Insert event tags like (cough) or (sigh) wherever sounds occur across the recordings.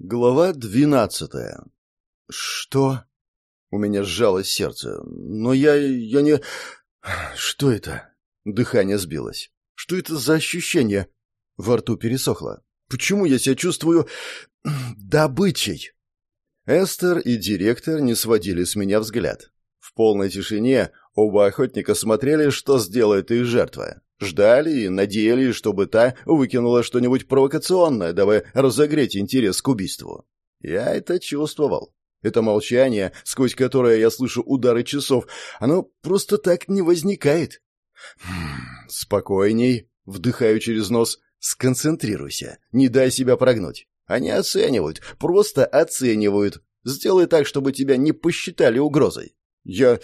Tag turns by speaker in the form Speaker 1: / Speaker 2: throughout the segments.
Speaker 1: Глава двенадцатая. Что? У меня сжалось сердце. Но я... я не... Что это? Дыхание сбилось. Что это за ощущение? Во рту пересохло. Почему я себя чувствую... (clears throat) добычей? Эстер и директор не сводили с меня взгляд. В полной тишине оба охотника смотрели, что сделает их жертва. Ждали и надеялись, чтобы та выкинула что-нибудь провокационное, давая разогреть интерес к убийству. Я это чувствовал. Это молчание, сквозь которое я слышу удары часов, оно просто так не возникает. Хм, спокойней, вдыхаю через нос, сконцентрируйся, не дай себя прогнуть. Они оценивают, просто оценивают. Сделай так, чтобы тебя не посчитали угрозой. Я...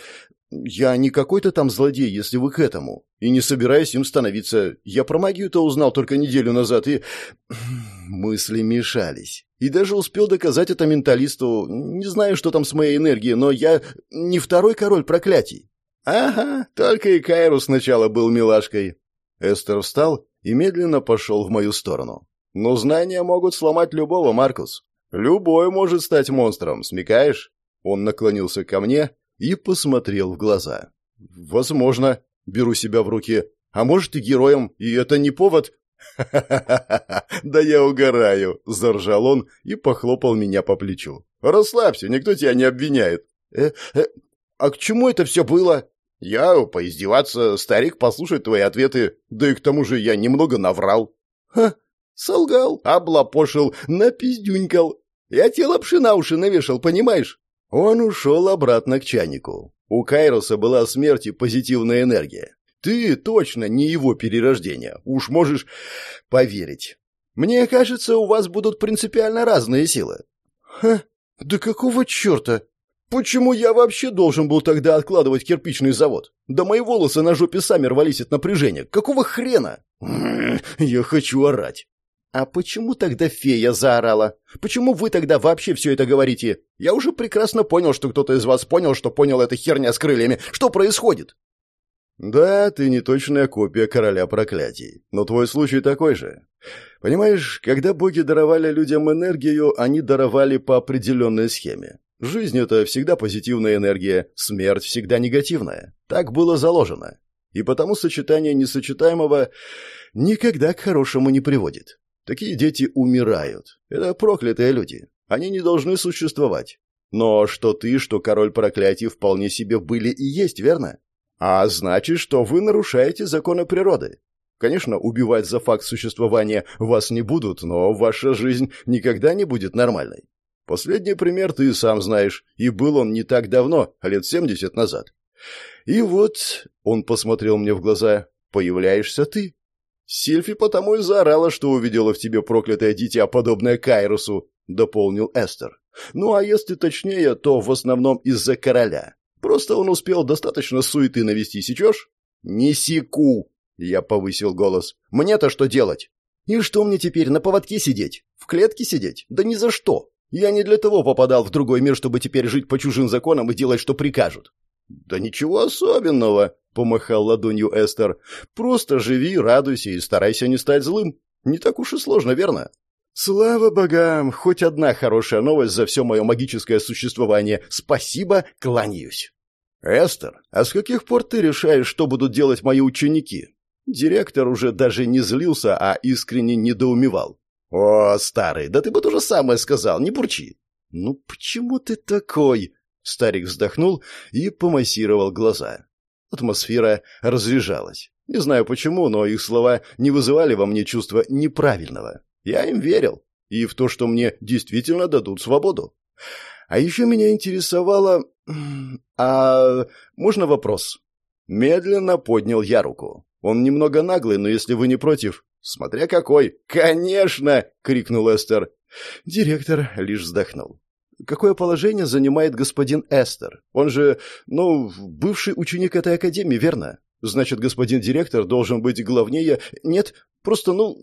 Speaker 1: Я не какой-то там злодей, если вы к этому. И не собираюсь им становиться. Я про магию-то узнал только неделю назад, и... (clears throat) Мысли мешались. И даже успел доказать это менталисту. Не знаю, что там с моей энергией, но я не второй король проклятий. Ага, только и Кайру сначала был милашкой. Эстер встал и медленно пошел в мою сторону. Но знания могут сломать любого, Маркус. Любой может стать монстром, смекаешь? Он наклонился ко мне и посмотрел в глаза. «Возможно. Беру себя в руки. А может, и героем, и это не повод...» «Ха-ха-ха! Да я угораю!» — заржал он и похлопал меня по плечу. «Расслабься, никто тебя не обвиняет». «Э, э, а к чему это все было?» «Я поиздеваться, старик послушать твои ответы, да и к тому же я немного наврал». «Ха, солгал, облапошил, напиздюнькал. Я тебе лапши на уши навешал, понимаешь?» Он ушел обратно к чайнику. У Кайроса была смерть и позитивная энергия. Ты точно не его перерождение. Уж можешь поверить. Мне кажется, у вас будут принципиально разные силы. Ха, да какого черта? Почему я вообще должен был тогда откладывать кирпичный завод? Да мои волосы на жопе сами рвались от напряжения. Какого хрена? Я хочу орать. «А почему тогда фея заорала? Почему вы тогда вообще все это говорите? Я уже прекрасно понял, что кто-то из вас понял, что понял эта херня с крыльями. Что происходит?» «Да, ты не точная копия короля проклятий, но твой случай такой же. Понимаешь, когда боги даровали людям энергию, они даровали по определенной схеме. Жизнь — это всегда позитивная энергия, смерть всегда негативная. Так было заложено. И потому сочетание несочетаемого никогда к хорошему не приводит. Такие дети умирают. Это проклятые люди. Они не должны существовать. Но что ты, что король проклятий вполне себе были и есть, верно? А значит, что вы нарушаете законы природы. Конечно, убивать за факт существования вас не будут, но ваша жизнь никогда не будет нормальной. Последний пример ты сам знаешь, и был он не так давно, лет семьдесят назад. И вот, он посмотрел мне в глаза, появляешься ты. Сильфи потому и заорала, что увидела в тебе проклятое дитя, подобное Кайрусу, дополнил Эстер. Ну а если точнее, то в основном из-за короля. Просто он успел достаточно суеты навести, сечешь? Не секу, я повысил голос. Мне-то что делать? И что мне теперь, на поводке сидеть? В клетке сидеть? Да ни за что. Я не для того попадал в другой мир, чтобы теперь жить по чужим законам и делать, что прикажут. Да ничего особенного, — помахал ладонью Эстер. «Просто живи, радуйся и старайся не стать злым. Не так уж и сложно, верно?» «Слава богам! Хоть одна хорошая новость за все мое магическое существование. Спасибо, кланяюсь!» «Эстер, а с каких пор ты решаешь, что будут делать мои ученики?» Директор уже даже не злился, а искренне недоумевал. «О, старый, да ты бы то же самое сказал, не бурчи!» «Ну почему ты такой?» Старик вздохнул и помассировал глаза. Атмосфера разряжалась. Не знаю почему, но их слова не вызывали во мне чувства неправильного. Я им верил. И в то, что мне действительно дадут свободу. А еще меня интересовало... (clears throat) А можно вопрос? Медленно поднял я руку. Он немного наглый, но если вы не против... Смотря какой. «Конечно!» — крикнул Эстер. Директор лишь вздохнул. Какое положение занимает господин Эстер? Он же, ну, бывший ученик этой академии, верно? Значит, господин директор должен быть главнее... Нет, просто, ну,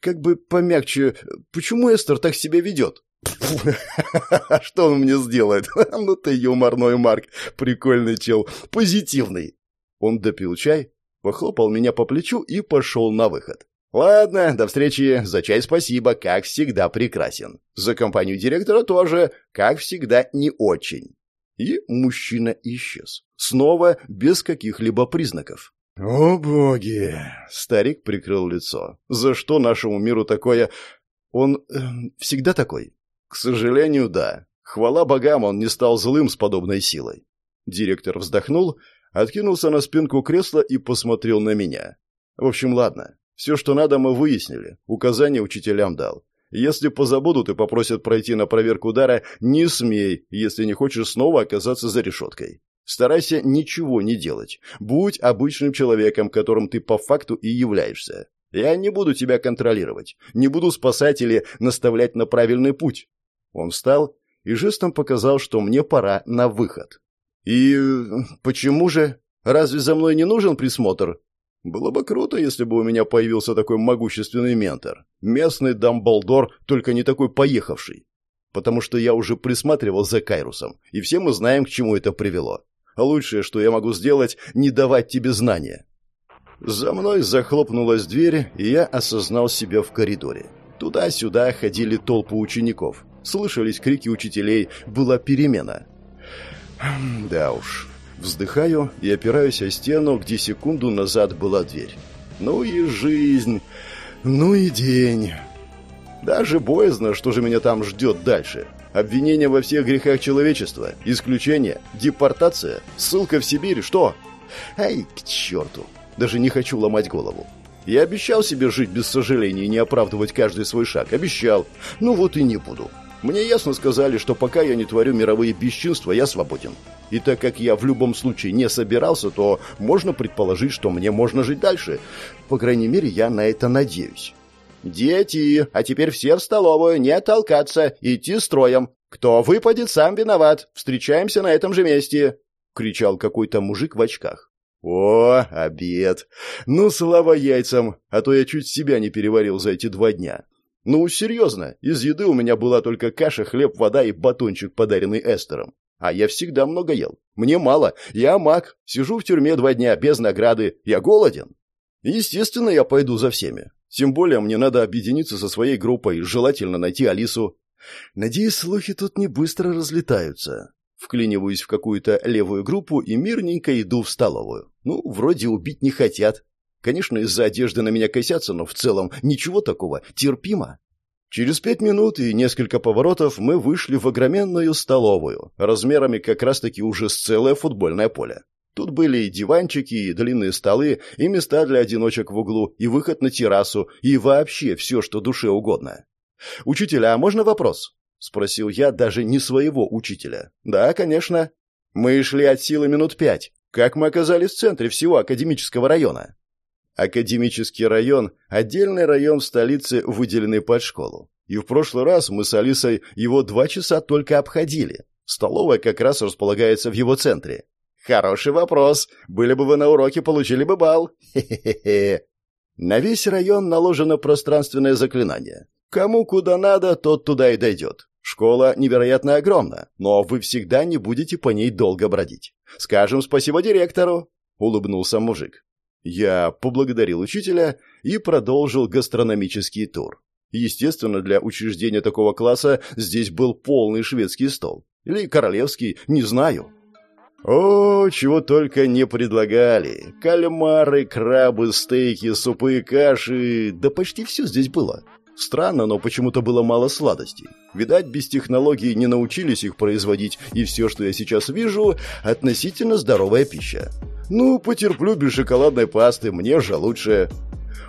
Speaker 1: как бы помягче. Почему Эстер так себя ведет? (laughs) Что он мне сделает? (laughs) Ну ты юморной, Марк. Прикольный чел. Позитивный. Он допил чай, похлопал меня по плечу и пошел на выход. Ладно, до встречи. За чай спасибо, как всегда прекрасен. За компанию директора тоже, как всегда, не очень. И мужчина исчез. Снова без каких-либо признаков. «О, боги!» — старик прикрыл лицо. «За что нашему миру такое...» «Он э, всегда такой?» «К сожалению, да. Хвала богам, он не стал злым с подобной силой». Директор вздохнул, откинулся на спинку кресла и посмотрел на меня. «В общем, ладно. Все, что надо, мы выяснили. Указания учителям дал. Если позабудут и попросят пройти на проверку дара, не смей, если не хочешь снова оказаться за решеткой. Старайся ничего не делать. Будь обычным человеком, которым ты по факту и являешься. Я не буду тебя контролировать, не буду спасать или наставлять на правильный путь. Он встал и жестом показал, что мне пора на выход. И почему же? Разве за мной не нужен присмотр? Было бы круто, если бы у меня появился такой могущественный ментор. Местный Дамблдор, только не такой поехавший. Потому что я уже присматривал за Кайрусом, и все мы знаем, к чему это привело. Лучшее, что я могу сделать, не давать тебе знания. За мной захлопнулась дверь, и я осознал себя в коридоре. Туда-сюда ходили толпы учеников. Слышались крики учителей, была перемена. Да уж. Вздыхаю и опираюсь о стену, где секунду назад была дверь. Ну и жизнь, ну и день. Даже боязно, что же меня там ждет дальше. Обвинение во всех грехах человечества, исключение, депортация, ссылка в Сибирь, что? Ай, к черту. Даже не хочу ломать голову. Я обещал себе жить без сожалений и не оправдывать каждый свой шаг. Обещал. Ну вот и не буду. Мне ясно сказали, что пока я не творю мировые бесчинства, я свободен. И так как я в любом случае не собирался, то можно предположить, что мне можно жить дальше. По крайней мере, я на это надеюсь. «Дети, а теперь все в столовую, не толкаться, идти строем. Кто выпадет, сам виноват. Встречаемся на этом же месте!» — кричал какой-то мужик в очках. «О, обед! Ну, слава яйцам, а то я чуть себя не переварил за эти два дня. Ну, серьезно, из еды у меня была только каша, хлеб, вода и батончик, подаренный Эстером. А я всегда много ел. Мне мало. Я маг. Сижу в тюрьме два дня без награды. Я голоден. Естественно, я пойду за всеми. Тем более мне надо объединиться со своей группой, желательно найти Алису. Надеюсь, слухи тут не быстро разлетаются. Вклиниваюсь в какую-то левую группу и мирненько иду в столовую. Ну, вроде убить не хотят. Конечно, из-за одежды на меня косятся, но в целом ничего такого, терпимо. Через пять минут и несколько поворотов мы вышли в огроменную столовую, размерами как раз-таки уже с целое футбольное поле. Тут были и диванчики, и длинные столы, и места для одиночек в углу, и выход на террасу, и вообще все, что душе угодно. «Учителя, а можно вопрос?» — спросил я даже не своего учителя. «Да, конечно. Мы шли от силы минут пять. Как мы оказались в центре всего академического района?» Академический район – отдельный район в столице, выделенный под школу. И в прошлый раз мы с Алисой его два часа только обходили. Столовая как раз располагается в его центре. Хороший вопрос. Были бы вы на уроке, получили бы балл. Хе-хе-хе. На весь район наложено пространственное заклинание. Кому куда надо, тот туда и дойдет. Школа невероятно огромна, но вы всегда не будете по ней долго бродить. Скажем спасибо директору, улыбнулся мужик. Я поблагодарил учителя и продолжил гастрономический тур. Естественно, для учреждения такого класса здесь был полный шведский стол. Или королевский, не знаю. О, чего только не предлагали. Кальмары, крабы, стейки, супы, каши. Да почти все здесь было. Странно, но почему-то было мало сладостей. Видать, без технологий не научились их производить, и все, что я сейчас вижу, относительно здоровая пища. Ну, потерплю без шоколадной пасты, мне же лучше.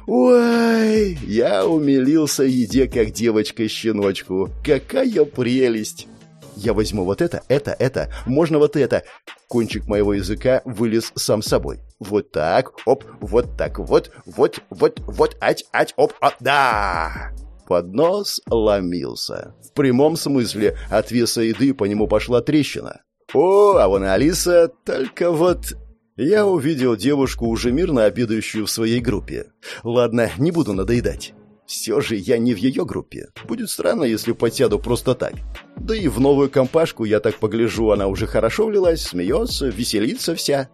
Speaker 1: Ой, я умилился еде, как девочка-щеночку. Какая прелесть! Я возьму вот это, это, это, можно вот это. Кончик моего языка вылез сам собой. Вот так, оп, вот так, вот, вот, вот, вот, ать, ать, оп, а, да! Поднос ломился. В прямом смысле от веса еды по нему пошла трещина. О, а вон Алиса, только вот... Я увидел девушку, уже мирно обедающую в своей группе. Ладно, не буду надоедать. Все же я не в ее группе. Будет странно, если подсяду просто так. Да и в новую компашку, я так погляжу, она уже хорошо влилась, смеется, веселится вся.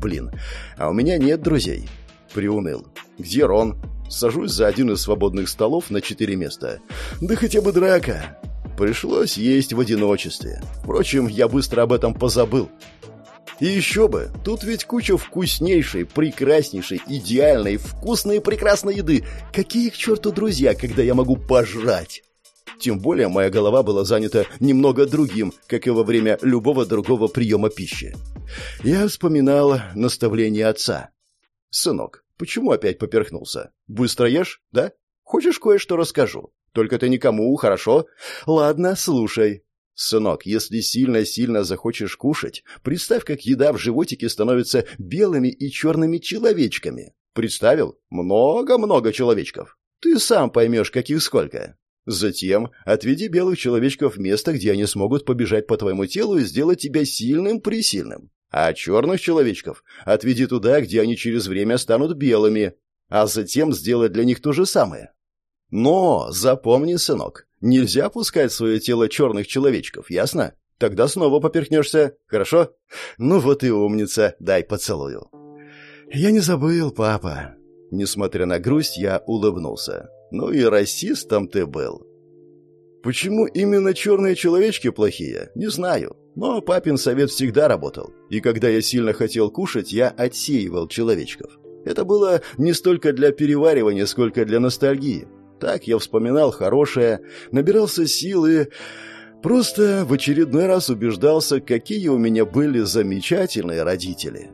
Speaker 1: Блин, а у меня нет друзей. Приуныл. Где Рон? Сажусь за один из свободных столов на четыре места. Да хотя бы драка. Пришлось есть в одиночестве. Впрочем, я быстро об этом позабыл. И еще бы, тут ведь куча вкуснейшей, прекраснейшей, идеальной, вкусной и прекрасной еды. Какие к черту друзья, когда я могу пожрать? Тем более моя голова была занята немного другим, как и во время любого другого приема пищи. Я вспоминал наставление отца. «Сынок, почему опять поперхнулся? Быстро ешь, да? Хочешь кое-что расскажу? Только ты никому, хорошо? Ладно, слушай. Сынок, если сильно-сильно захочешь кушать, представь, как еда в животике становится белыми и черными человечками. Представил? Много-много человечков. Ты сам поймешь, каких сколько. Затем отведи белых человечков в место, где они смогут побежать по твоему телу и сделать тебя сильным-присильным. А черных человечков отведи туда, где они через время станут белыми, а затем сделай для них то же самое. Но запомни, сынок, нельзя пускать в свое тело черных человечков, ясно? Тогда снова поперхнешься, хорошо? Ну вот и умница, дай поцелую. Я не забыл, папа. Несмотря на грусть, я улыбнулся. Ну и расистом ты был. Почему именно черные человечки плохие, не знаю. Но папин совет всегда работал. И когда я сильно хотел кушать, я отсеивал человечков. Это было не столько для переваривания, сколько для ностальгии. Так я вспоминал хорошее, набирался сил и... Просто в очередной раз убеждался, какие у меня были замечательные родители.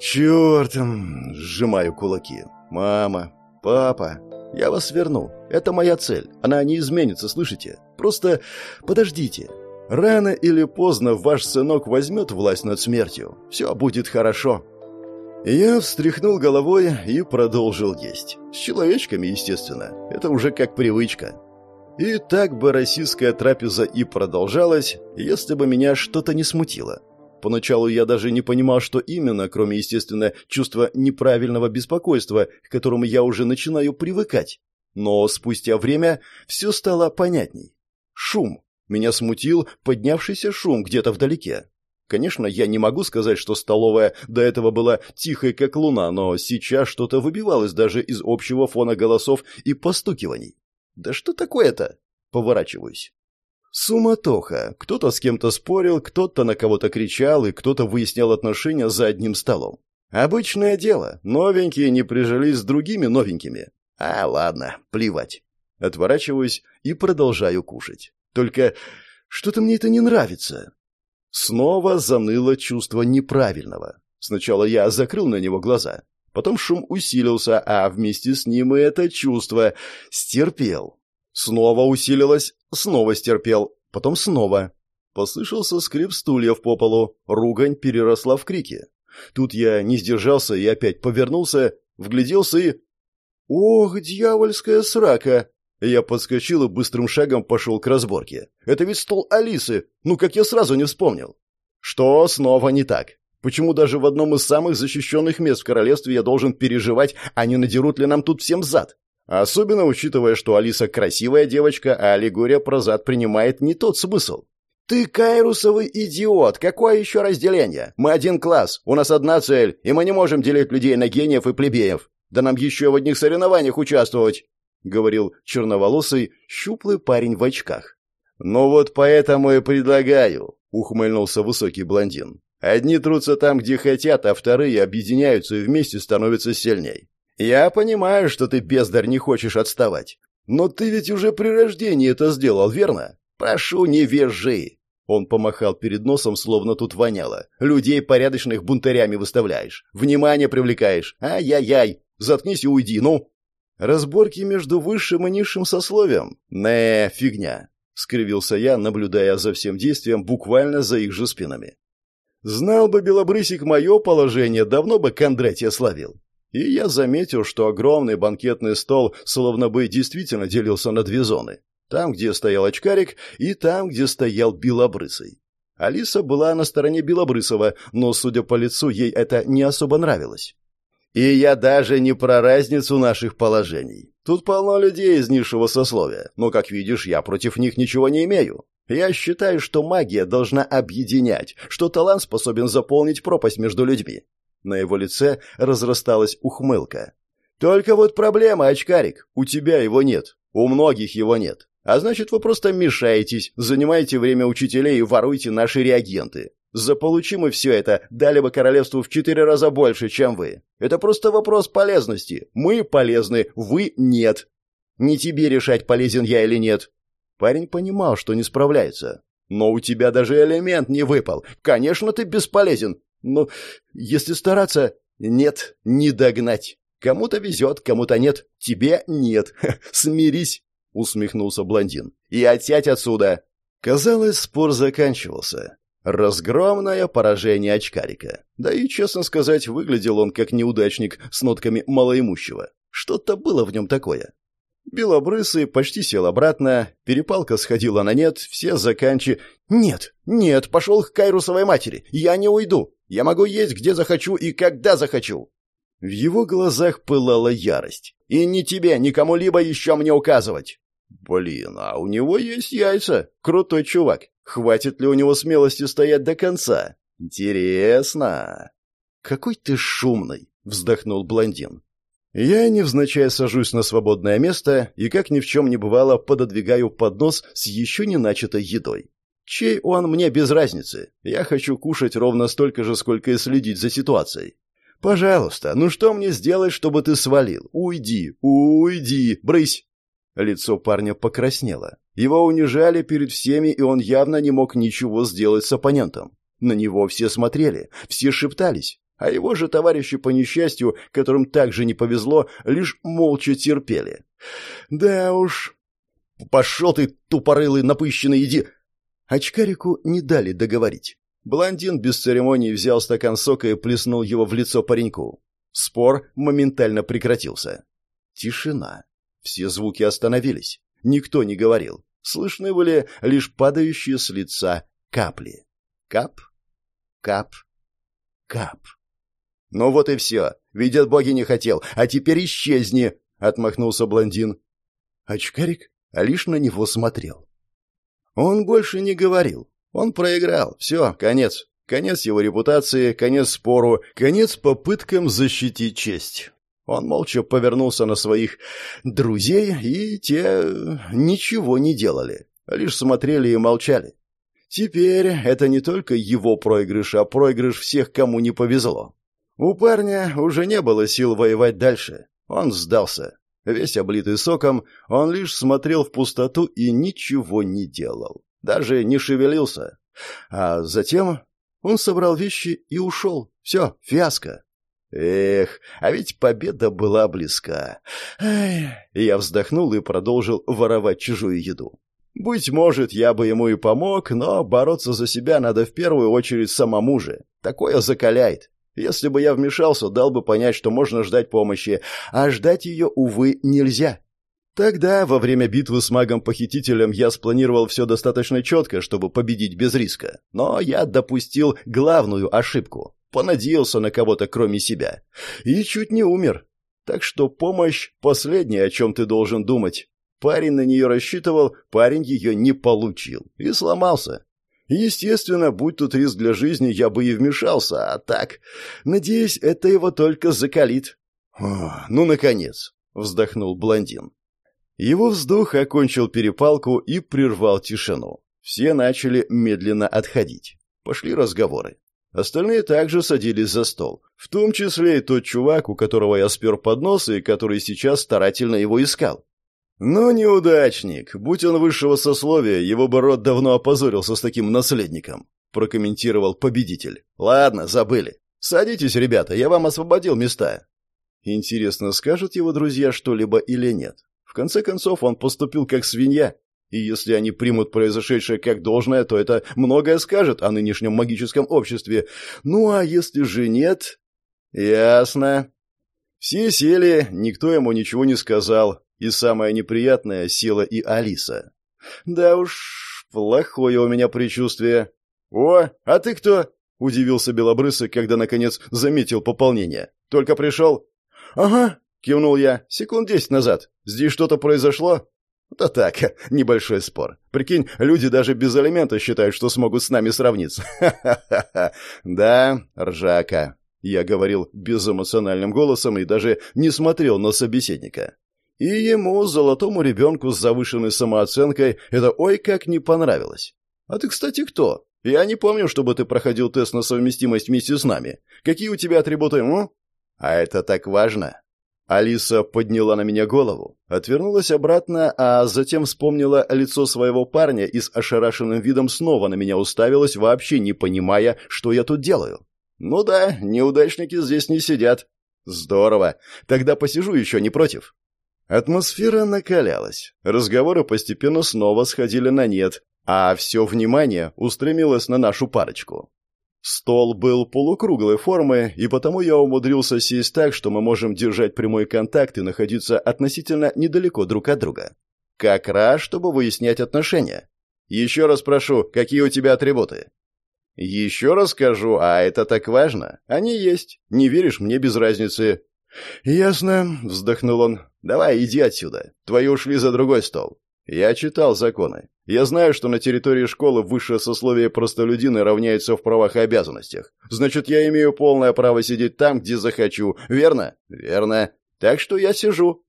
Speaker 1: «Черт!» — сжимаю кулаки. «Мама, папа, я вас верну. Это моя цель. Она не изменится, слышите? Просто подождите. Рано или поздно ваш сынок возьмет власть над смертью. Все будет хорошо». Я встряхнул головой и продолжил есть. С человечками, естественно. Это уже как привычка. И так бы российская трапеза и продолжалась, если бы меня что-то не смутило. Поначалу я даже не понимал, что именно, кроме, естественно, чувства неправильного беспокойства, к которому я уже начинаю привыкать. Но спустя время все стало понятней. Шум. Меня смутил поднявшийся шум где-то вдалеке. Конечно, я не могу сказать, что столовая до этого была тихой, как луна, но сейчас что-то выбивалось даже из общего фона голосов и постукиваний. Да что такое-то? Поворачиваюсь. Суматоха. Кто-то с кем-то спорил, кто-то на кого-то кричал, и кто-то выяснял отношения за одним столом. Обычное дело. Новенькие не прижились с другими новенькими. А, ладно, плевать. Отворачиваюсь и продолжаю кушать. Только что-то мне это не нравится. Снова заныло чувство неправильного. Сначала я закрыл на него глаза. Потом шум усилился, а вместе с ним и это чувство стерпел. Снова усилилось, снова стерпел, потом снова. Послышался скрип стульев по полу, ругань переросла в крики. Тут я не сдержался и опять повернулся, вгляделся и... «Ох, дьявольская срака!» Я подскочил и быстрым шагом пошел к разборке. «Это ведь стол Алисы! Ну, как я сразу не вспомнил!» «Что снова не так? Почему даже в одном из самых защищенных мест в королевстве я должен переживать, а не надерут ли нам тут всем зад?» Особенно учитывая, что Алиса красивая девочка, а аллегория про зад принимает не тот смысл. «Ты кайрусовый идиот! Какое еще разделение? Мы один класс, у нас одна цель, и мы не можем делить людей на гениев и плебеев. Да нам еще в одних соревнованиях участвовать!» — говорил черноволосый, щуплый парень в очках. «Ну вот поэтому и предлагаю», — ухмыльнулся высокий блондин. «Одни трутся там, где хотят, а вторые объединяются и вместе становятся сильней. «Я понимаю, что ты, бездарь, не хочешь отставать. Но ты ведь уже при рождении это сделал, верно? Прошу, не вяжи!» Он помахал перед носом, словно тут воняло. «Людей порядочных бунтарями выставляешь. Внимание привлекаешь. Ай-яй-яй! Заткнись и уйди, ну!» «Разборки между высшим и низшим сословием? Не, фигня!» — скривился я, наблюдая за всем действием буквально за их же спинами. «Знал бы Белобрысик мое положение, давно бы Кондратья славил. И я заметил, что огромный банкетный стол словно бы действительно делился на две зоны. Там, где стоял очкарик, и там, где стоял Белобрысый. Алиса была на стороне Белобрысова, но, судя по лицу, ей это не особо нравилось. И я даже не про разницу наших положений. Тут полно людей из низшего сословия, но, как видишь, я против них ничего не имею. Я считаю, что магия должна объединять, что талант способен заполнить пропасть между людьми. На его лице разрасталась ухмылка. Только вот проблема, очкарик, у тебя его нет, у многих его нет. А значит, вы просто мешаетесь, занимаете время учителей и воруете наши реагенты. Заполучим мы все это, дали бы королевству в четыре раза больше, чем вы. Это просто вопрос полезности. Мы полезны, вы нет. Не тебе решать, полезен я или нет. Парень понимал, что не справляется. Но у тебя даже элемент не выпал. Конечно, ты бесполезен. Но если стараться... Нет, не догнать. Кому-то везет, кому-то нет. Тебе нет. Смирись, усмехнулся блондин. И отсядь отсюда. Казалось, спор заканчивался. Разгромное поражение очкарика. Да и, честно сказать, выглядел он как неудачник с нотками малоимущего. Что-то было в нем такое. Белобрысый почти сел обратно, перепалка сходила на нет, все заканчи... «Нет, нет, пошел к Кайрусовой матери, я не уйду, я могу есть где захочу и когда захочу». В его глазах пылала ярость. «И не тебе, никому либо еще мне указывать!» «Блин, а у него есть яйца, крутой чувак. Хватит ли у него смелости стоять до конца? Интересно!» «Какой ты шумный!» — вздохнул блондин. Я, невзначай, сажусь на свободное место и, как ни в чем не бывало, пододвигаю поднос с еще не начатой едой. Чей он мне без разницы. Я хочу кушать ровно столько же, сколько и следить за ситуацией. Пожалуйста, ну что мне сделать, чтобы ты свалил? Уйди, уйди, брысь. Лицо парня покраснело. Его унижали перед всеми, и он явно не мог ничего сделать с оппонентом. На него все смотрели, все шептались. А его же товарищи по несчастью, которым также не повезло, лишь молча терпели. Да уж... Пошел ты, тупорылый, напыщенный, иди... Очкарику не дали договорить. Блондин без церемоний взял стакан сока и плеснул его в лицо пареньку. Спор моментально прекратился. Тишина. Все звуки остановились. Никто не говорил. Слышны были лишь падающие с лица капли. Кап, кап, кап. «Ну вот и все. Видят боги не хотел. А теперь исчезни!» — отмахнулся блондин. Очкарик лишь на него смотрел. Он больше не говорил. Он проиграл. Все, конец. Конец его репутации, конец спору, конец попыткам защитить честь. Он молча повернулся на своих друзей, и те ничего не делали, лишь смотрели и молчали. Теперь это не только его проигрыш, а проигрыш всех, кому не повезло. У парня уже не было сил воевать дальше. Он сдался. Весь облитый соком, он лишь смотрел в пустоту и ничего не делал. Даже не шевелился. А затем он собрал вещи и ушел. Все, фиаско. Эх, а ведь победа была близка. Эх, я вздохнул и продолжил воровать чужую еду. Быть может, я бы ему и помог, но бороться за себя надо в первую очередь самому же. Такое закаляет. Если бы я вмешался, дал бы понять, что можно ждать помощи, а ждать ее, увы, нельзя. Тогда, во время битвы с магом-похитителем, я спланировал все достаточно четко, чтобы победить без риска. Но я допустил главную ошибку. Понадеялся на кого-то, кроме себя. И чуть не умер. Так что помощь — последнее, о чем ты должен думать. Парень на нее рассчитывал, парень ее не получил. И сломался. Естественно, будь тут риск для жизни, я бы и вмешался, а так... Надеюсь, это его только закалит. Ну, наконец, вздохнул блондин. Его вздох окончил перепалку и прервал тишину. Все начали медленно отходить. Пошли разговоры. Остальные также садились за стол, в том числе и тот чувак, у которого я спер поднос и который сейчас старательно его искал. «Ну, неудачник. Будь он высшего сословия, его бы род давно опозорился с таким наследником», — прокомментировал победитель. «Ладно, забыли. Садитесь, ребята, я вам освободил места». Интересно, скажут его друзья что-либо или нет? В конце концов, он поступил как свинья. И если они примут произошедшее как должное, то это многое скажет о нынешнем магическом обществе. Ну, а если же нет... Ясно. Все сели, никто ему ничего не сказал, и самое неприятное — сила и Алиса. Да уж, плохое у меня предчувствие. «О, а ты кто?» — удивился Белобрысый, когда, наконец, заметил пополнение. «Только пришел?» «Ага», — кивнул я, — «секунд десять назад. Здесь что-то произошло?» «Да так, (laughs) небольшой спор. Прикинь, люди даже без алимента считают, что смогут с нами сравниться. Ха-ха-ха. (laughs) Да, ржака. Я говорил безэмоциональным голосом и даже не смотрел на собеседника. И ему, золотому ребенку с завышенной самооценкой, это ой как не понравилось. «А ты, кстати, кто? Я не помню, чтобы ты проходил тест на совместимость вместе с нами. Какие у тебя атрибуты, м? А это так важно». Алиса подняла на меня голову, отвернулась обратно, а затем вспомнила лицо своего парня и с ошарашенным видом снова на меня уставилась, вообще не понимая, что я тут делаю. «Ну да, неудачники здесь не сидят». «Здорово. Тогда посижу еще, не против?» Атмосфера накалялась. Разговоры постепенно снова сходили на нет, а все внимание устремилось на нашу парочку. Стол был полукруглой формы, и потому я умудрился сесть так, что мы можем держать прямой контакт и находиться относительно недалеко друг от друга. Как раз, чтобы выяснять отношения. Еще раз прошу, какие у тебя атрибуты? Еще раз скажу, а это так важно. Они есть. Не веришь, мне без разницы. Ясно, вздохнул он. Давай, иди отсюда. Твои ушли за другой стол. Я читал законы. Я знаю, что на территории школы высшее сословие простолюдины равняется в правах и обязанностях. Значит, я имею полное право сидеть там, где захочу. Верно? Верно. Так что я сижу.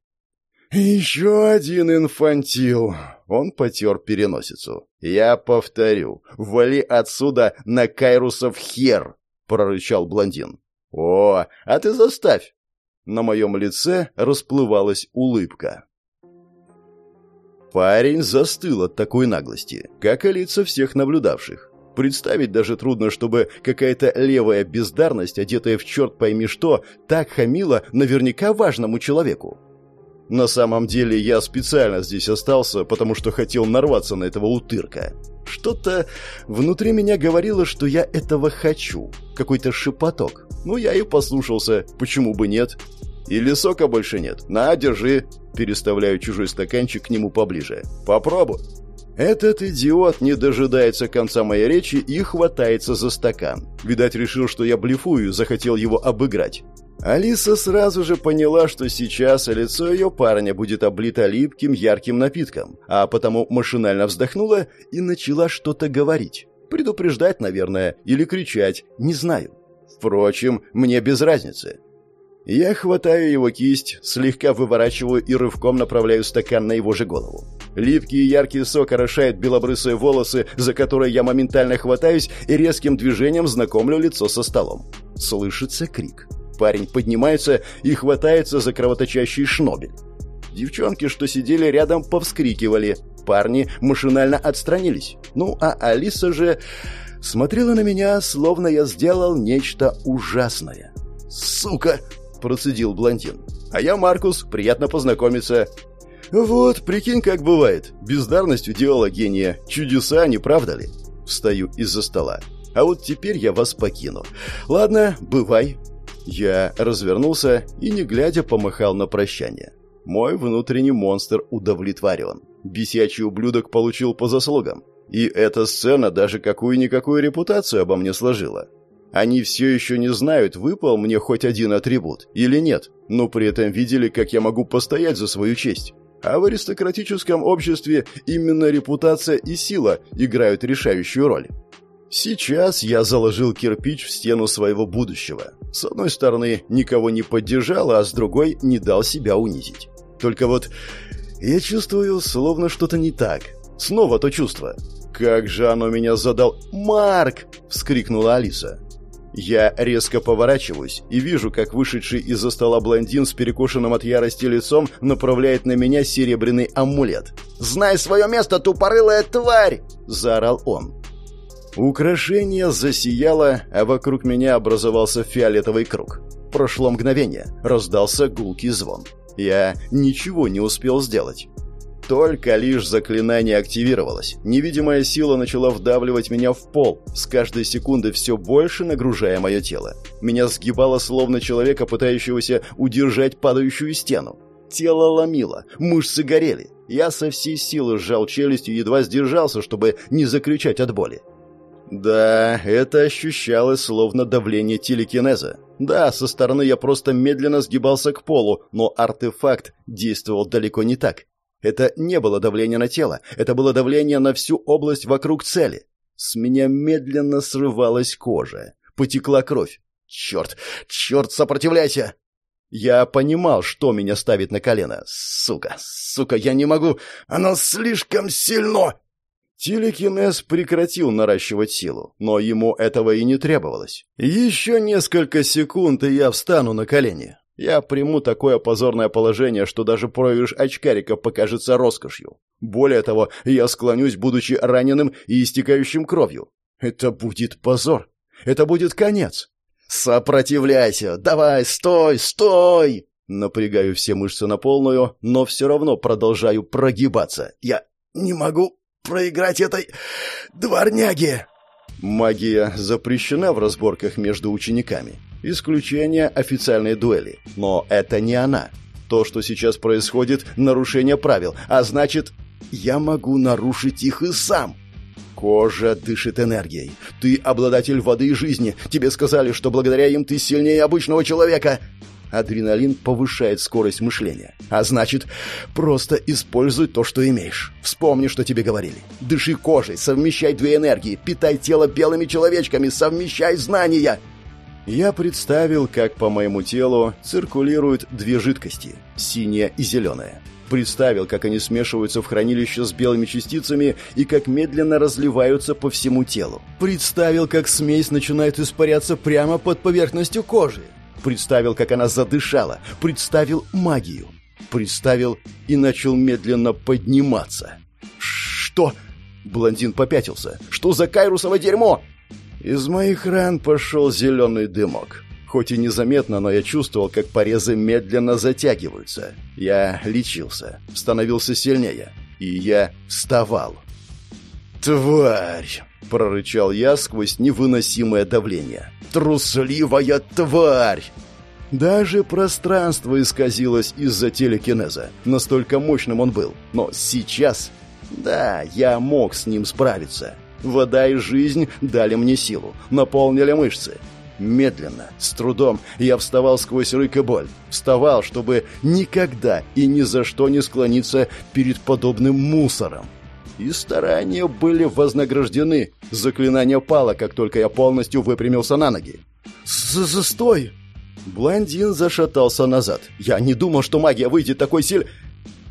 Speaker 1: Еще один инфантил. Он потер переносицу. Я повторю. Вали отсюда на Кайрусов хер, прорычал блондин. О, а ты заставь. На моем лице расплывалась улыбка. Парень застыл от такой наглости, как и лица всех наблюдавших. Представить даже трудно, чтобы какая-то левая бездарность, одетая в черт пойми что, так хамила наверняка важному человеку. На самом деле я специально здесь остался, потому что хотел нарваться на этого утырка. Что-то внутри меня говорило, что я этого хочу. Какой-то шепоток. Ну, я и послушался, почему бы нет. Или сока больше нет? На, держи. Переставляю чужой стаканчик к нему поближе. Попробуй. Этот идиот не дожидается конца моей речи и хватается за стакан. Видать, решил, что я блефую, захотел его обыграть. Алиса сразу же поняла, что сейчас лицо ее парня будет облито липким ярким напитком, а потому машинально вздохнула и начала что-то говорить. Предупреждать, наверное, или кричать, не знаю. Впрочем, мне без разницы. Я хватаю его кисть, слегка выворачиваю и рывком направляю стакан на его же голову. Липкий и яркий сок орошает белобрысые волосы, за которые я моментально хватаюсь и резким движением знакомлю лицо со столом. Слышится крик. Парень поднимается и хватается за кровоточащий шнобель. Девчонки, что сидели рядом, повскрикивали. Парни машинально отстранились. Ну, а Алиса же смотрела на меня, словно я сделал нечто ужасное. «Сука!» Процедил блондин. «А я Маркус, приятно познакомиться». «Вот, прикинь, как бывает. Бездарностью делала гения. Чудеса, не правда ли?» Встаю из-за стола. «А вот теперь я вас покину. Ладно, бывай». Я развернулся и, не глядя, помахал на прощание. Мой внутренний монстр удовлетворен. Бесячий ублюдок получил по заслугам. И эта сцена даже какую-никакую репутацию обо мне сложила. Они все еще не знают, выпал мне хоть один атрибут или нет, но при этом видели, как я могу постоять за свою честь. А в аристократическом обществе именно репутация и сила играют решающую роль. Сейчас я заложил кирпич в стену своего будущего. С одной стороны, никого не поддержал, а с другой не дал себя унизить. Только вот я чувствую, словно что-то не так. Снова то чувство. «Как же оно меня задал...» «Марк!» — вскрикнула Алиса. Я резко поворачиваюсь и вижу, как вышедший из-за стола блондин с перекошенным от ярости лицом направляет на меня серебряный амулет. «Знай свое место, тупорылая тварь!» – заорал он. Украшение засияло, а вокруг меня образовался фиолетовый круг. Прошло мгновение, раздался гулкий звон. Я ничего не успел сделать. Только лишь заклинание активировалось. Невидимая сила начала вдавливать меня в пол, с каждой секунды все больше нагружая мое тело. Меня сгибало словно человека, пытающегося удержать падающую стену. Тело ломило, мышцы горели. Я со всей силы сжал челюсть и едва сдержался, чтобы не закричать от боли. Да, это ощущалось словно давление телекинеза. Да, со стороны я просто медленно сгибался к полу, но артефакт действовал далеко не так. Это не было давление на тело, это было давление на всю область вокруг цели. С меня медленно срывалась кожа, потекла кровь. Черт! Черт, сопротивляйся! Я понимал, что меня ставит на колено. Сука, сука, я не могу. Оно слишком сильно. Телекинез прекратил наращивать силу, но ему этого и не требовалось. Еще несколько секунд, и я встану на колени. Я приму такое позорное положение, что даже проигрыш очкарика покажется роскошью. Более того, я склонюсь, будучи раненым и истекающим кровью. Это будет позор. Это будет конец. «Сопротивляйся! Давай, стой, стой!» Напрягаю все мышцы на полную, но все равно продолжаю прогибаться. «Я не могу проиграть этой дворняге!» Магия запрещена в разборках между учениками. Исключение официальной дуэли. Но это не она. То, что сейчас происходит, нарушение правил, а значит, я могу нарушить их и сам. Кожа дышит энергией. Ты обладатель воды и жизни. Тебе сказали, что благодаря им ты сильнее обычного человека. Адреналин повышает скорость мышления. А значит, просто используй то, что имеешь. Вспомни, что тебе говорили. Дыши кожей, совмещай две энергии, питай тело белыми человечками, совмещай знания. Я представил, как по моему телу циркулируют две жидкости – синяя и зеленая. Представил, как они смешиваются в хранилище с белыми частицами и как медленно разливаются по всему телу. Представил, как смесь начинает испаряться прямо под поверхностью кожи. Представил, как она задышала. Представил магию. Представил и начал медленно подниматься. «Что?» Блондин попятился. «Что за кайрусово дерьмо?» Из моих ран пошел зеленый дымок. Хоть и незаметно, но я чувствовал, как порезы медленно затягиваются. Я лечился, становился сильнее. И я вставал. «Тварь!» — прорычал я сквозь невыносимое давление. «Трусливая тварь!» Даже пространство исказилось из-за телекинеза. Настолько мощным он был. Но сейчас... Да, я мог с ним справиться. Вода и жизнь дали мне силу, наполнили мышцы. Медленно, с трудом, я вставал сквозь рык и боль. Вставал, чтобы никогда и ни за что не склониться перед подобным мусором. И старания были вознаграждены. Заклинание пало, как только я полностью выпрямился на ноги. «Застой!» Блондин зашатался назад. «Я не думал, что магия выйдет такой силь...»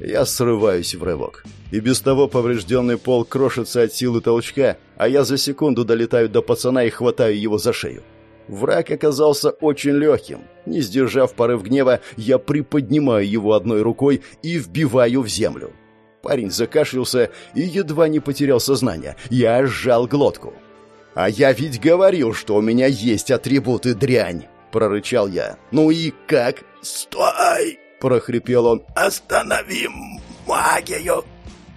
Speaker 1: Я срываюсь в рывок. И без того поврежденный пол крошится от силы толчка, а я за секунду долетаю до пацана и хватаю его за шею. Враг оказался очень легким. Не сдержав порыв гнева, я приподнимаю его одной рукой и вбиваю в землю. Парень закашлялся и едва не потерял сознание. Я сжал глотку. «А я ведь говорил, что у меня есть атрибуты дрянь!» — прорычал я. «Ну и как?» «Стой!» — прохрипел он. «Останови магию!»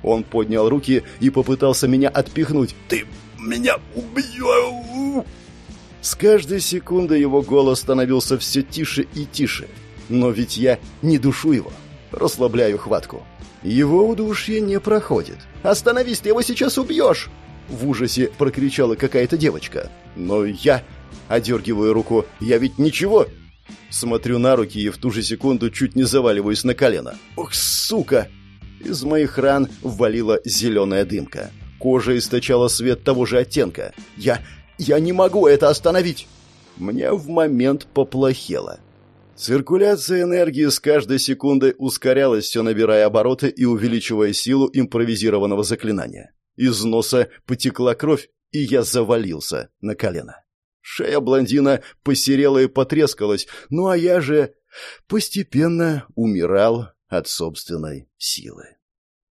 Speaker 1: Он поднял руки и попытался меня отпихнуть. «Ты меня убьешь!» С каждой секундой его голос становился все тише и тише. Но ведь я не душу его. Расслабляю хватку. Его удушье не проходит. «Остановись, ты его сейчас убьешь!» В ужасе прокричала какая-то девочка. «Но я...» Одергиваю руку. «Я ведь ничего...» Смотрю на руки и в ту же секунду чуть не заваливаюсь на колено. «Ох, сука!» Из моих ран ввалила зеленая дымка. Кожа источала свет того же оттенка. «Я... Я не могу это остановить!» Мне в момент поплохело. Циркуляция энергии с каждой секундой ускорялась, все набирая обороты и увеличивая силу импровизированного заклинания. Из носа потекла кровь, и я завалился на колено. Шея блондина посерела и потрескалась, ну а я же постепенно умирал от собственной силы.